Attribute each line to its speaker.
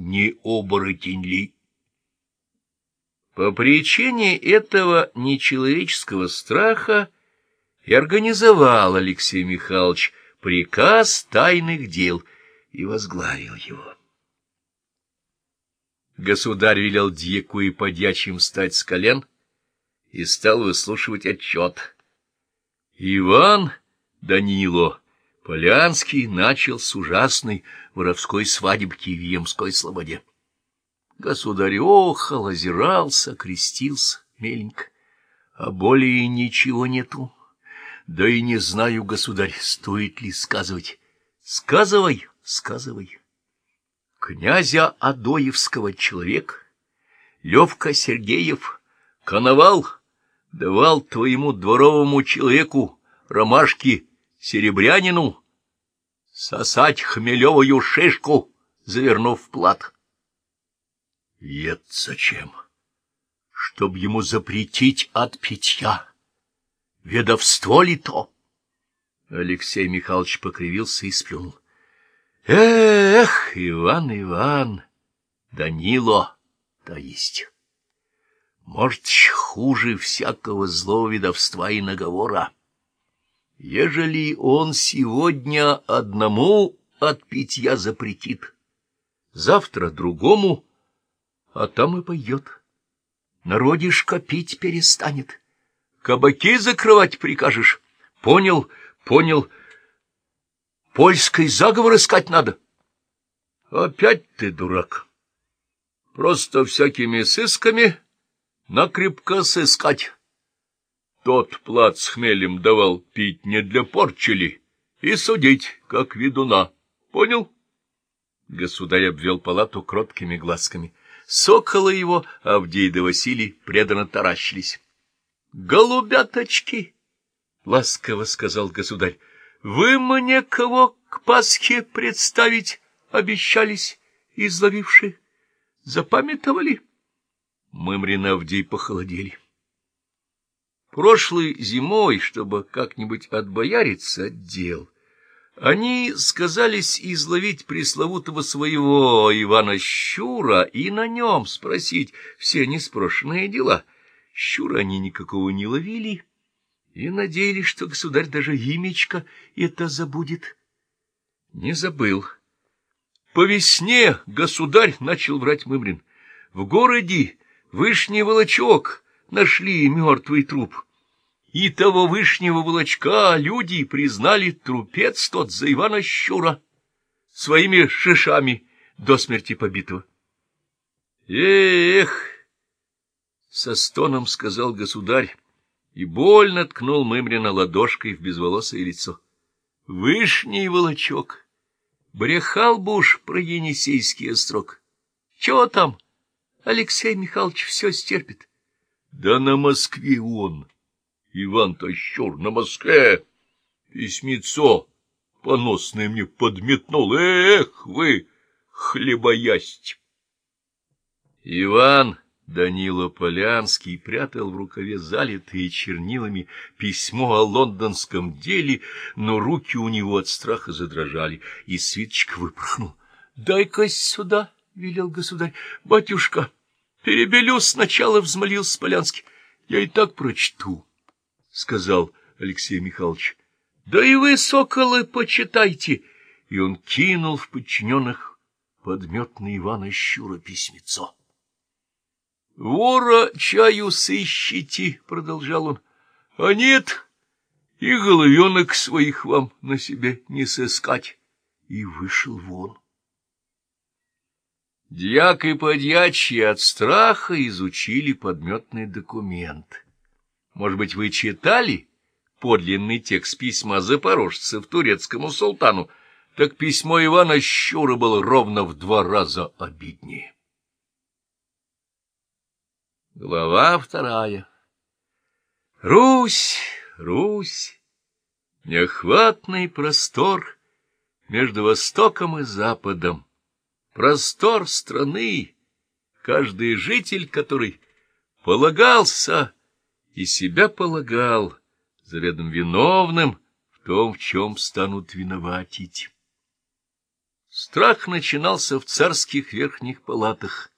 Speaker 1: не оборотень ли. По причине этого нечеловеческого страха и организовал Алексей Михайлович приказ тайных дел и возглавил его. Государь велел Дьяку и подьячим встать с колен и стал выслушивать отчет. Иван Данило Полянский начал с ужасной воровской свадебки в Емской слободе. Государь охал, озирался, крестился меленько, а более ничего нету. Да и не знаю, государь, стоит ли сказывать. Сказывай, сказывай. Князя Адоевского человек, Левка Сергеев, коновал, давал твоему дворовому человеку ромашки серебрянину сосать хмелевую шишку, завернув в плат. Это зачем? Чтоб ему запретить от питья. Ведовство ли то? Алексей Михайлович покривился и сплюнул. Эх, Иван, Иван, Данило, то есть. Может, хуже всякого злого ведовства и наговора. Ежели он сегодня одному от питья запретит, завтра другому, а там и пойдет. Народишко пить перестанет. Кабаки закрывать прикажешь. Понял, понял. Польский заговор искать надо. Опять ты дурак. Просто всякими сысками накрепко сыскать. Тот плат с хмелем давал пить не для порчели и судить, как ведуна. Понял? Государь обвел палату кроткими глазками. Соколы его, Авдей да Василий, преданно таращились. — Голубяточки! — ласково сказал государь. — Вы мне кого к Пасхе представить обещались, изловившие? Запамятовали? Мымрин Авдей похолодели. Прошлой зимой, чтобы как-нибудь отбояриться от дел, они сказались изловить пресловутого своего Ивана Щура и на нем спросить все неспрошенные дела. Щура они никакого не ловили и надеялись, что государь даже имечко это забудет. Не забыл. По весне государь начал врать Мымрин. В городе Вышний Волочок нашли мертвый труп. И того вышнего волочка люди признали трупец тот за Ивана Щура, своими шишами до смерти побитого. «Эх!» — со стоном сказал государь и больно ткнул Мымрина ладошкой в безволосое лицо. «Вышний волочок! Брехал бы уж про Енисейский острог! Чего там?» Алексей Михайлович все стерпит. Да на Москве он, Иван Тащур, на Москве. Письмецо поносное мне подметнул. Эх вы, хлебоясть! Иван Данила Полянский прятал в рукаве залитые чернилами письмо о лондонском деле, но руки у него от страха задрожали, и свиточка выпрыгнул. — Дай-ка сюда! — велел государь. — Батюшка, перебелю сначала, — взмолился Полянский. — Я и так прочту, — сказал Алексей Михайлович. — Да и вы, соколы, почитайте! И он кинул в подчиненных подметный Ивана Щура письмецо. — Вора чаю сыщите, — продолжал он, — а нет, и головенок своих вам на себе не сыскать. И вышел вон. Дьяк и подьячьи от страха изучили подметный документ. Может быть, вы читали подлинный текст письма запорожцев турецкому султану? Так письмо Ивана Щура было ровно в два раза обиднее. Глава вторая Русь, Русь, неохватный простор между Востоком и Западом простор страны, каждый житель которой полагался и себя полагал заведом виновным в том, в чем станут виноватить. Страх начинался в царских верхних палатах,